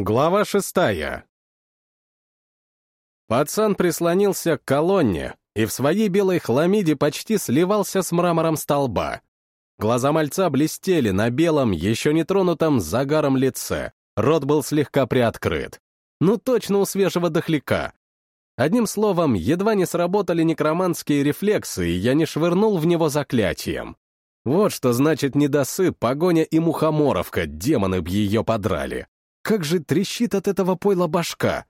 Глава шестая. Пацан прислонился к колонне и в своей белой хламиде почти сливался с мрамором столба. Глаза мальца блестели на белом, еще не тронутом загаром лице. Рот был слегка приоткрыт. Ну точно у свежего дохляка. Одним словом, едва не сработали некроманские рефлексы, и я не швырнул в него заклятием. Вот что значит недосып, погоня и мухоморовка, демоны б ее подрали. Как же трещит от этого пойла башка.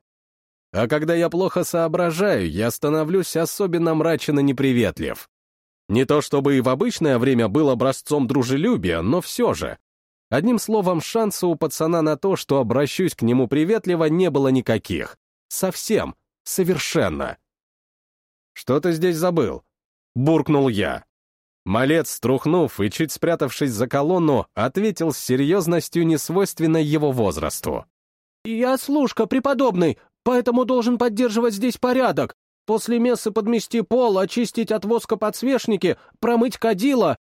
А когда я плохо соображаю, я становлюсь особенно мрачен и неприветлив. Не то чтобы и в обычное время был образцом дружелюбия, но все же. Одним словом, шанса у пацана на то, что обращусь к нему приветливо, не было никаких. Совсем. Совершенно. «Что ты здесь забыл?» — буркнул я. Малец, струхнув и чуть спрятавшись за колонну, ответил с серьезностью, несвойственной его возрасту. «Я служка преподобный, поэтому должен поддерживать здесь порядок. После мессы подмести пол, очистить от воска подсвечники, промыть кадила».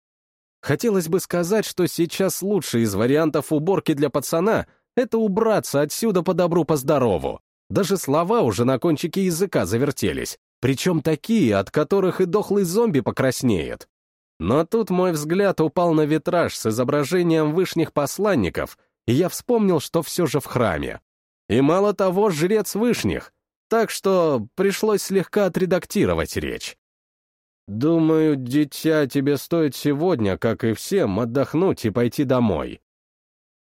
Хотелось бы сказать, что сейчас лучший из вариантов уборки для пацана — это убраться отсюда по добру, по здорову. Даже слова уже на кончике языка завертелись, причем такие, от которых и дохлый зомби покраснеет. Но тут мой взгляд упал на витраж с изображением вышних посланников, и я вспомнил, что все же в храме. И мало того, жрец вышних, так что пришлось слегка отредактировать речь. «Думаю, дитя, тебе стоит сегодня, как и всем, отдохнуть и пойти домой».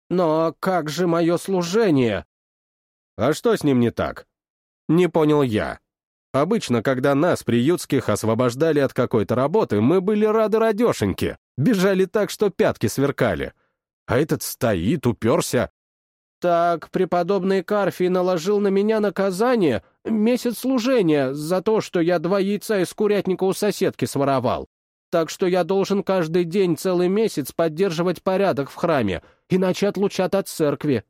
«Но как же мое служение?» «А что с ним не так?» «Не понял я». Обычно, когда нас, приютских, освобождали от какой-то работы, мы были рады радешеньки, бежали так, что пятки сверкали. А этот стоит, уперся. Так преподобный Карфий наложил на меня наказание, месяц служения, за то, что я два яйца из курятника у соседки своровал. Так что я должен каждый день целый месяц поддерживать порядок в храме, иначе отлучат от церкви.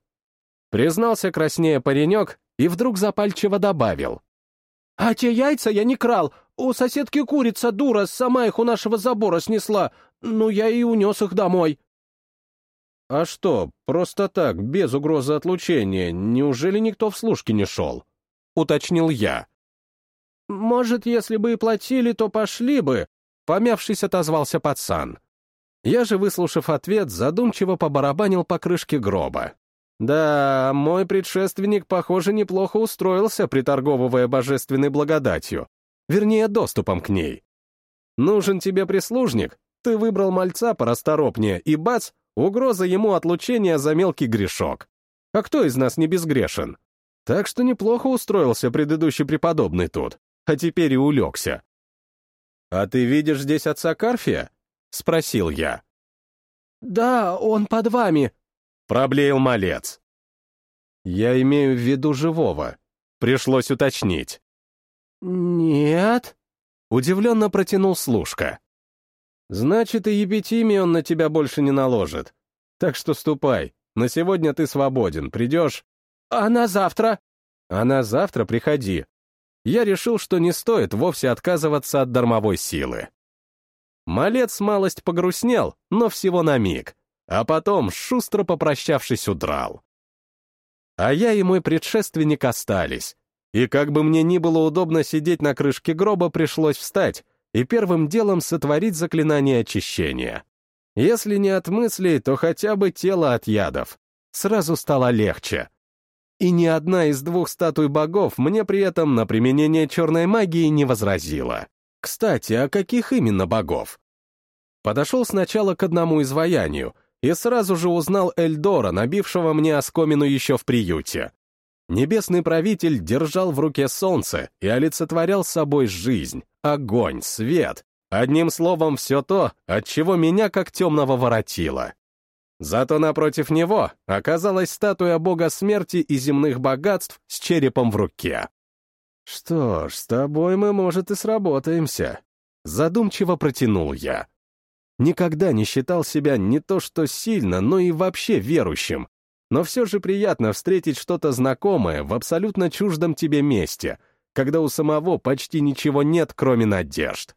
Признался краснее паренек и вдруг запальчиво добавил. «А те яйца я не крал. У соседки курица дура, сама их у нашего забора снесла. Ну, я и унес их домой». «А что, просто так, без угрозы отлучения, неужели никто в служке не шел?» — уточнил я. «Может, если бы и платили, то пошли бы», — помявшись, отозвался пацан. Я же, выслушав ответ, задумчиво побарабанил по крышке гроба. Да, мой предшественник, похоже, неплохо устроился, приторговывая божественной благодатью. Вернее, доступом к ней. Нужен тебе прислужник? Ты выбрал мальца порасторопнее, и бац, угроза ему отлучения за мелкий грешок. А кто из нас не безгрешен? Так что неплохо устроился предыдущий преподобный тут, а теперь и улегся. «А ты видишь здесь отца Карфия?» — спросил я. «Да, он под вами», Проблеял малец. Я имею в виду живого. Пришлось уточнить. Нет. Удивленно протянул служка. Значит, и епитимии он на тебя больше не наложит. Так что ступай. На сегодня ты свободен. Придешь... А на завтра? А на завтра приходи. Я решил, что не стоит вовсе отказываться от дармовой силы. Малец малость погрустнел, но всего на миг а потом, шустро попрощавшись, удрал. А я и мой предшественник остались. И как бы мне ни было удобно сидеть на крышке гроба, пришлось встать и первым делом сотворить заклинание очищения. Если не от мыслей, то хотя бы тело от ядов. Сразу стало легче. И ни одна из двух статуй богов мне при этом на применение черной магии не возразила. Кстати, а каких именно богов? Подошел сначала к одному изваянию, и сразу же узнал Эльдора, набившего мне оскомину еще в приюте. Небесный правитель держал в руке солнце и олицетворял собой жизнь, огонь, свет. Одним словом, все то, от чего меня как темного воротило. Зато напротив него оказалась статуя бога смерти и земных богатств с черепом в руке. «Что ж, с тобой мы, может, и сработаемся», — задумчиво протянул я. Никогда не считал себя не то что сильно, но и вообще верующим. Но все же приятно встретить что-то знакомое в абсолютно чуждом тебе месте, когда у самого почти ничего нет, кроме надежд.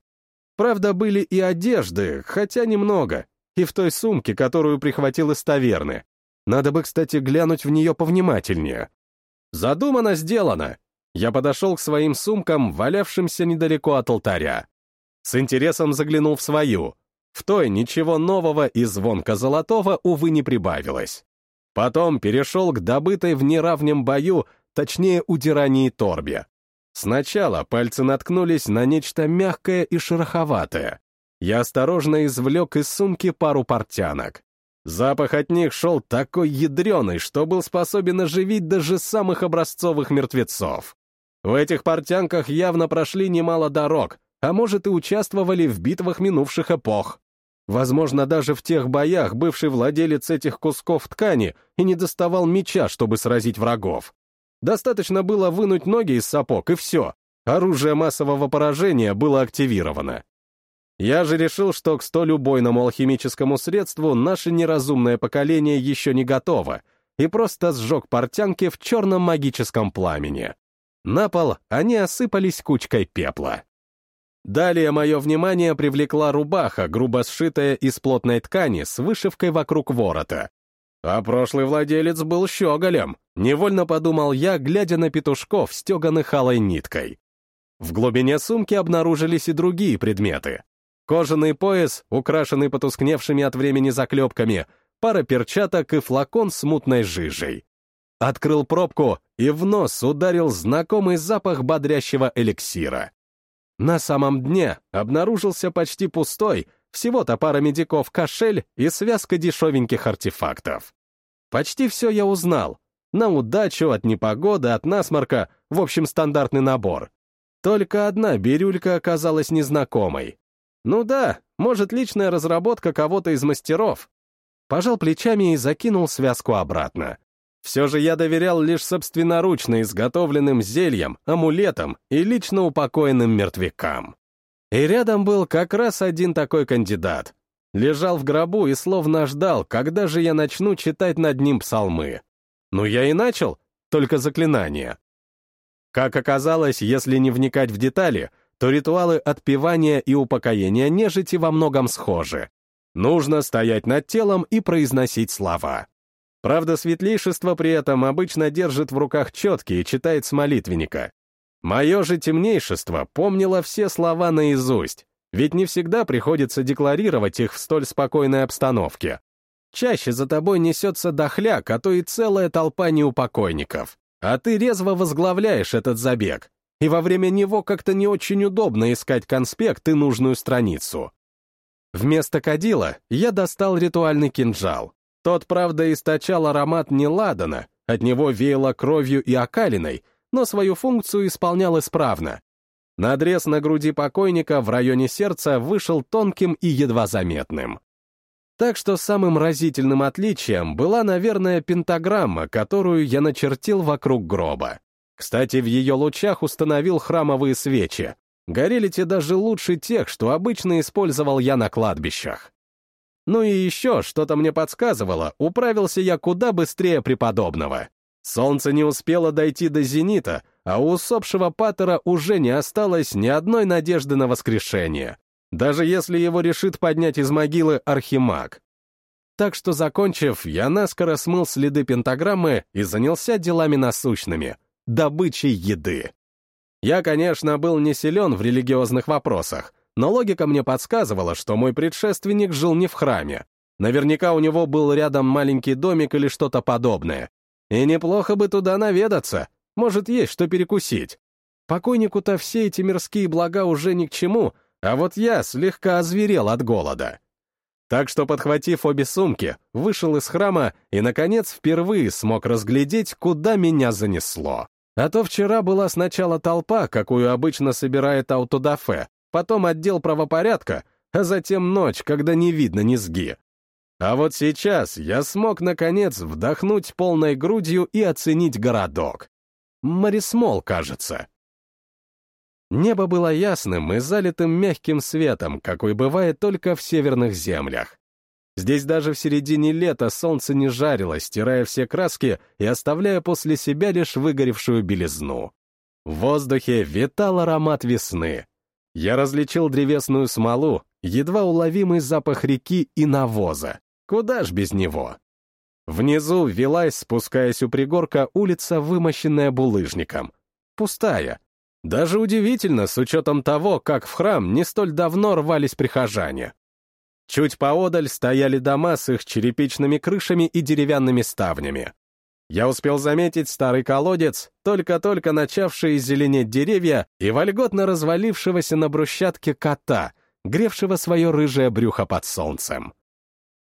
Правда, были и одежды, хотя немного, и в той сумке, которую прихватил из таверны. Надо бы, кстати, глянуть в нее повнимательнее. Задумано, сделано. Я подошел к своим сумкам, валявшимся недалеко от алтаря. С интересом заглянул в свою. В той ничего нового и звонка золотого, увы, не прибавилось. Потом перешел к добытой в неравнем бою, точнее, удирании торбе. Сначала пальцы наткнулись на нечто мягкое и шероховатое. Я осторожно извлек из сумки пару портянок. Запах от них шел такой ядреный, что был способен оживить даже самых образцовых мертвецов. В этих портянках явно прошли немало дорог, а может и участвовали в битвах минувших эпох. Возможно, даже в тех боях бывший владелец этих кусков ткани и не доставал меча, чтобы сразить врагов. Достаточно было вынуть ноги из сапог, и все. Оружие массового поражения было активировано. Я же решил, что к столь убойному алхимическому средству наше неразумное поколение еще не готово, и просто сжег портянки в черном магическом пламени. На пол они осыпались кучкой пепла. Далее мое внимание привлекла рубаха, грубо сшитая из плотной ткани с вышивкой вокруг ворота. А прошлый владелец был щеголем, невольно подумал я, глядя на петушков, стеганых алой ниткой. В глубине сумки обнаружились и другие предметы. Кожаный пояс, украшенный потускневшими от времени заклепками, пара перчаток и флакон с мутной жижей. Открыл пробку и в нос ударил знакомый запах бодрящего эликсира. На самом дне обнаружился почти пустой, всего-то пара медиков кошель и связка дешевеньких артефактов. Почти все я узнал. На удачу, от непогоды, от насморка, в общем, стандартный набор. Только одна бирюлька оказалась незнакомой. Ну да, может, личная разработка кого-то из мастеров. Пожал плечами и закинул связку обратно. Все же я доверял лишь собственноручно изготовленным зельям, амулетам и лично упокоенным мертвякам. И рядом был как раз один такой кандидат. Лежал в гробу и словно ждал, когда же я начну читать над ним псалмы. Ну, я и начал, только заклинания. Как оказалось, если не вникать в детали, то ритуалы отпевания и упокоения нежити во многом схожи. Нужно стоять над телом и произносить слова. Правда, светлейшество при этом обычно держит в руках четки и читает с молитвенника. Мое же темнейшество помнило все слова наизусть, ведь не всегда приходится декларировать их в столь спокойной обстановке. Чаще за тобой несется дохляк, а то и целая толпа неупокойников. А ты резво возглавляешь этот забег, и во время него как-то не очень удобно искать конспект и нужную страницу. Вместо кадила я достал ритуальный кинжал. Тот, правда, источал аромат не ладана, от него веяло кровью и окалиной, но свою функцию исполнял исправно. Надрез на груди покойника в районе сердца вышел тонким и едва заметным. Так что самым разительным отличием была, наверное, пентаграмма, которую я начертил вокруг гроба. Кстати, в ее лучах установил храмовые свечи. Горели те даже лучше тех, что обычно использовал я на кладбищах. Ну и еще что-то мне подсказывало, управился я куда быстрее преподобного. Солнце не успело дойти до зенита, а у усопшего патера уже не осталось ни одной надежды на воскрешение, даже если его решит поднять из могилы архимаг. Так что, закончив, я наскоро смыл следы пентаграммы и занялся делами насущными — добычей еды. Я, конечно, был не силен в религиозных вопросах, но логика мне подсказывала, что мой предшественник жил не в храме. Наверняка у него был рядом маленький домик или что-то подобное, и неплохо бы туда наведаться, может, есть что перекусить. Покойнику-то все эти мирские блага уже ни к чему, а вот я слегка озверел от голода. Так что, подхватив обе сумки, вышел из храма и, наконец, впервые смог разглядеть, куда меня занесло. А то вчера была сначала толпа, какую обычно собирает аутодафе, потом отдел правопорядка, а затем ночь, когда не видно низги. А вот сейчас я смог, наконец, вдохнуть полной грудью и оценить городок. Марисмол, кажется. Небо было ясным и залитым мягким светом, какой бывает только в северных землях. Здесь даже в середине лета солнце не жарило, стирая все краски и оставляя после себя лишь выгоревшую белизну. В воздухе витал аромат весны. Я различил древесную смолу, едва уловимый запах реки и навоза. Куда ж без него? Внизу велась, спускаясь у пригорка, улица, вымощенная булыжником. Пустая. Даже удивительно, с учетом того, как в храм не столь давно рвались прихожане. Чуть поодаль стояли дома с их черепичными крышами и деревянными ставнями. Я успел заметить старый колодец, только-только начавшие зеленеть деревья и вольготно развалившегося на брусчатке кота, гревшего свое рыжее брюхо под солнцем.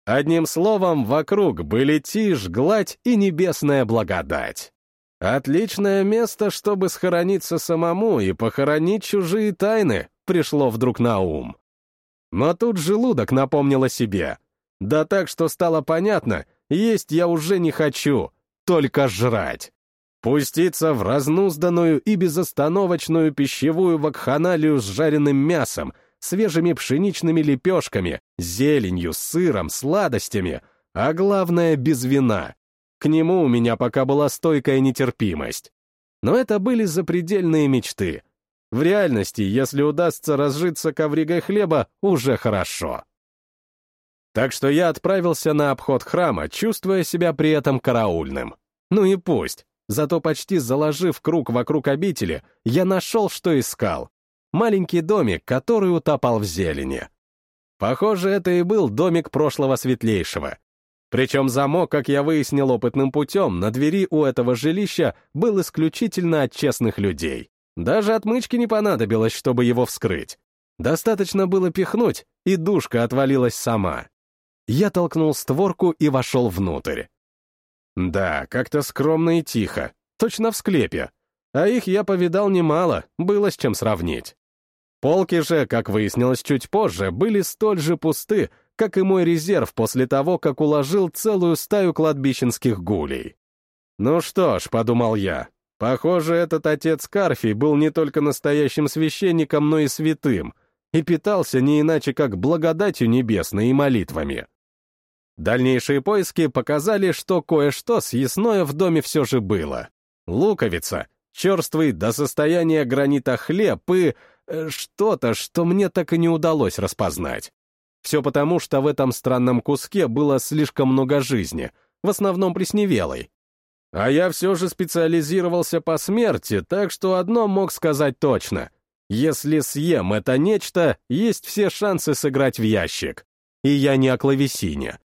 Одним словом, вокруг были тишь, гладь и небесная благодать. Отличное место, чтобы схорониться самому и похоронить чужие тайны, пришло вдруг на ум. Но тут желудок напомнил о себе. Да так, что стало понятно, есть я уже не хочу, только жрать. Пуститься в разнузданную и безостановочную пищевую вакханалию с жареным мясом, свежими пшеничными лепешками, зеленью, сыром, сладостями, а главное, без вина. К нему у меня пока была стойкая нетерпимость. Но это были запредельные мечты — в реальности, если удастся разжиться ковригой хлеба, уже хорошо. Так что я отправился на обход храма, чувствуя себя при этом караульным. Ну и пусть. Зато почти заложив круг вокруг обители, я нашел, что искал. Маленький домик, который утопал в зелени. Похоже, это и был домик прошлого светлейшего. Причем замок, как я выяснил опытным путем, на двери у этого жилища был исключительно от честных людей. Даже отмычки не понадобилось, чтобы его вскрыть. Достаточно было пихнуть, и душка отвалилась сама. Я толкнул створку и вошел внутрь. Да, как-то скромно и тихо, точно в склепе. А их я повидал немало, было с чем сравнить. Полки же, как выяснилось чуть позже, были столь же пусты, как и мой резерв после того, как уложил целую стаю кладбищенских гулей. Ну что ж, подумал я, Похоже, этот отец Карфи был не только настоящим священником, но и святым, и питался не иначе, как благодатью небесной и молитвами. Дальнейшие поиски показали, что кое-что съестное в доме все же было. Луковица, черствый до состояния гранита хлеб и э, что-то, что мне так и не удалось распознать. Все потому, что в этом странном куске было слишком много жизни, в основном плесневелой, а я все же специализировался по смерти, так что одно мог сказать точно. Если съем это нечто, есть все шансы сыграть в ящик. И я не о клавесине.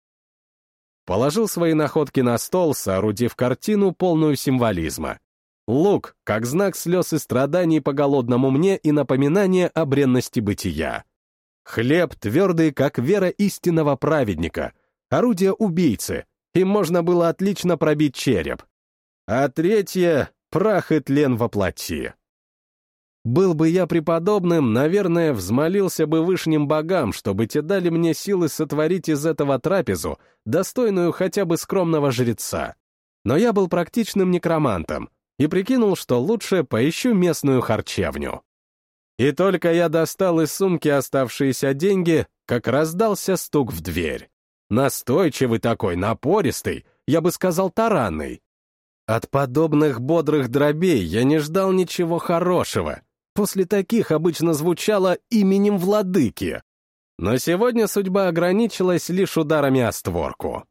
Положил свои находки на стол, соорудив картину, полную символизма. Лук, как знак слез и страданий по голодному мне и напоминание о бренности бытия. Хлеб твердый, как вера истинного праведника. Орудие убийцы. Им можно было отлично пробить череп а третье — прах и тлен во плоти. Был бы я преподобным, наверное, взмолился бы вышним богам, чтобы те дали мне силы сотворить из этого трапезу, достойную хотя бы скромного жреца. Но я был практичным некромантом и прикинул, что лучше поищу местную харчевню. И только я достал из сумки оставшиеся деньги, как раздался стук в дверь. Настойчивый такой, напористый, я бы сказал, таранный. От подобных бодрых дробей я не ждал ничего хорошего. После таких обычно звучало именем владыки. Но сегодня судьба ограничилась лишь ударами о створку.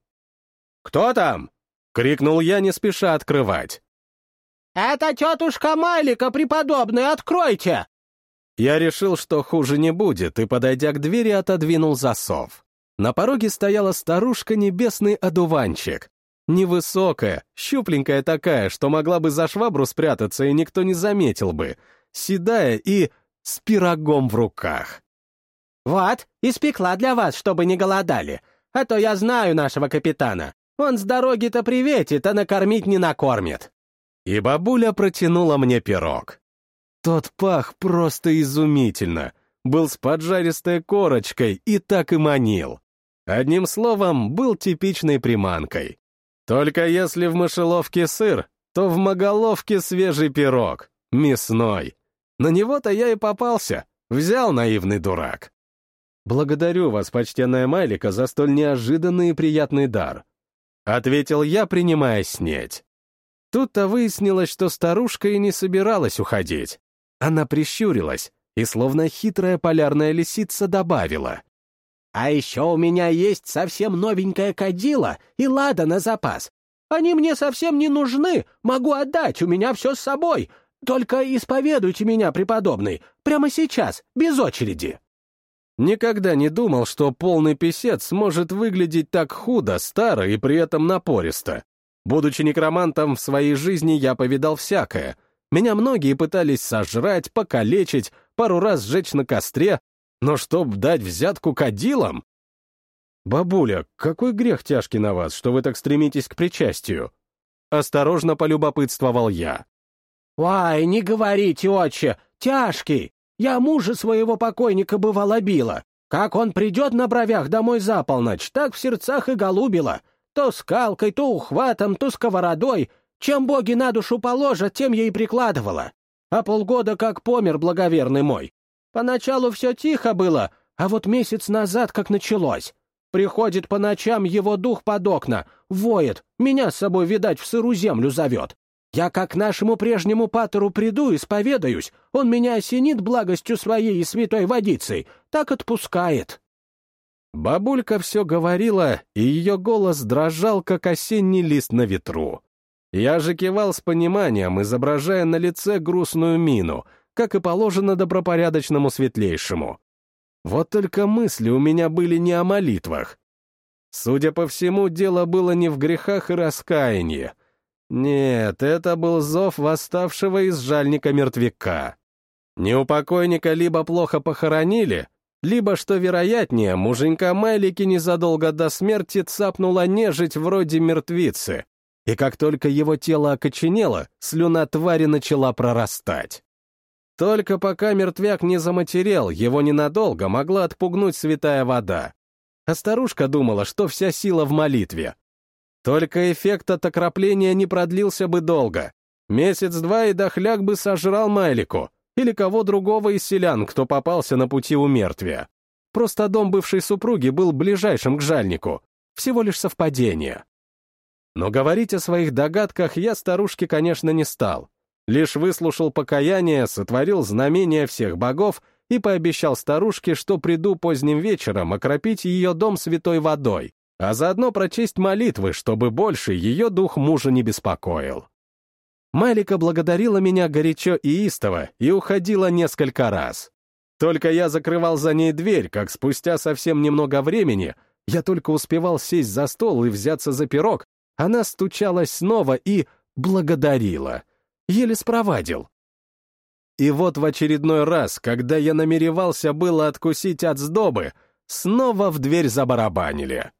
«Кто там?» — крикнул я, не спеша открывать. «Это тетушка Малика, преподобная, откройте!» Я решил, что хуже не будет, и, подойдя к двери, отодвинул засов. На пороге стояла старушка небесный одуванчик, Невысокая, щупленькая такая, что могла бы за швабру спрятаться, и никто не заметил бы. Седая и с пирогом в руках. «Вот, испекла для вас, чтобы не голодали. А то я знаю нашего капитана. Он с дороги-то приветит, а накормить не накормит». И бабуля протянула мне пирог. Тот пах просто изумительно. Был с поджаристой корочкой и так и манил. Одним словом, был типичной приманкой. Только если в мышеловке сыр, то в моголовке свежий пирог, мясной. На него-то я и попался, взял наивный дурак. «Благодарю вас, почтенная Майлика, за столь неожиданный и приятный дар», — ответил я, принимая снеть. Тут-то выяснилось, что старушка и не собиралась уходить. Она прищурилась и, словно хитрая полярная лисица, добавила. А еще у меня есть совсем новенькая кадила и лада на запас. Они мне совсем не нужны, могу отдать, у меня все с собой. Только исповедуйте меня, преподобный, прямо сейчас, без очереди». Никогда не думал, что полный писец может выглядеть так худо, старо и при этом напористо. Будучи некромантом, в своей жизни я повидал всякое. Меня многие пытались сожрать, покалечить, пару раз сжечь на костре, но чтоб дать взятку кадилам? «Бабуля, какой грех тяжкий на вас, что вы так стремитесь к причастию?» Осторожно полюбопытствовал я. «Ой, не говорите, отче, тяжкий. Я мужа своего покойника бывало била. Как он придет на бровях домой за полночь, так в сердцах и голубила. То скалкой, то ухватом, то сковородой. Чем боги на душу положат, тем и прикладывала. А полгода как помер благоверный мой. Поначалу все тихо было, а вот месяц назад как началось. Приходит по ночам его дух под окна, воет, меня с собой, видать, в сыру землю зовет. Я как нашему прежнему патеру приду, исповедаюсь, он меня осенит благостью своей и святой водицей, так отпускает». Бабулька все говорила, и ее голос дрожал, как осенний лист на ветру. Я же кивал с пониманием, изображая на лице грустную мину, как и положено добропорядочному светлейшему. Вот только мысли у меня были не о молитвах. Судя по всему, дело было не в грехах и раскаянии, нет, это был зов восставшего из жальника мертвяка. Покойника либо плохо похоронили, либо, что вероятнее, муженька Майлики незадолго до смерти цапнула нежить вроде мертвицы, и как только его тело окоченело, слюна твари начала прорастать. Только пока мертвяк не заматерел, его ненадолго могла отпугнуть святая вода. А старушка думала, что вся сила в молитве, только эффект от окропления не продлился бы долго. Месяц-два и дохляк бы сожрал Майлику или кого другого из селян, кто попался на пути у мертвия. Просто дом бывшей супруги был ближайшим к жальнику. Всего лишь совпадение. Но говорить о своих догадках я старушке, конечно, не стал. Лишь выслушал покаяние, сотворил знамения всех богов и пообещал старушке, что приду поздним вечером окропить ее дом святой водой, а заодно прочесть молитвы, чтобы больше ее дух мужа не беспокоил. Малика благодарила меня горячо и истово и уходила несколько раз. Только я закрывал за ней дверь, как спустя совсем немного времени, я только успевал сесть за стол и взяться за пирог, она стучалась снова и благодарила. Еле спровадил. И вот в очередной раз, когда я намеревался было откусить от сдобы, снова в дверь забарабанили.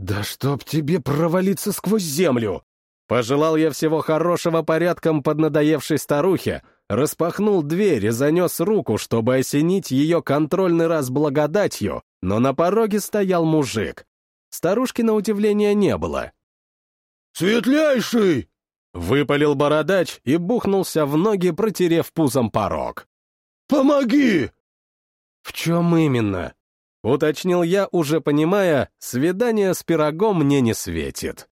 «Да чтоб тебе провалиться сквозь землю!» Пожелал я всего хорошего порядком под надоевшей старухе, распахнул дверь и занес руку, чтобы осенить ее контрольный раз благодатью, но на пороге стоял мужик. Старушки на удивление не было. «Светлейший!» — выпалил бородач и бухнулся в ноги, протерев пузом порог. «Помоги!» «В чем именно?» — уточнил я, уже понимая, свидание с пирогом мне не светит.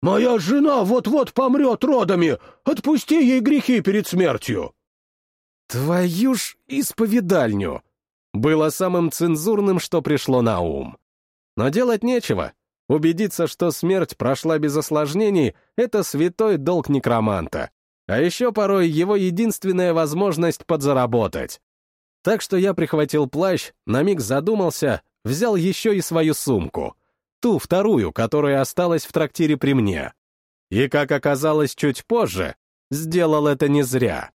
«Моя жена вот-вот помрет родами! Отпусти ей грехи перед смертью!» «Твою ж исповедальню!» Было самым цензурным, что пришло на ум. Но делать нечего. Убедиться, что смерть прошла без осложнений, это святой долг некроманта. А еще порой его единственная возможность подзаработать. Так что я прихватил плащ, на миг задумался, взял еще и свою сумку. Ту, вторую, которая осталась в трактире при мне. И, как оказалось чуть позже, сделал это не зря.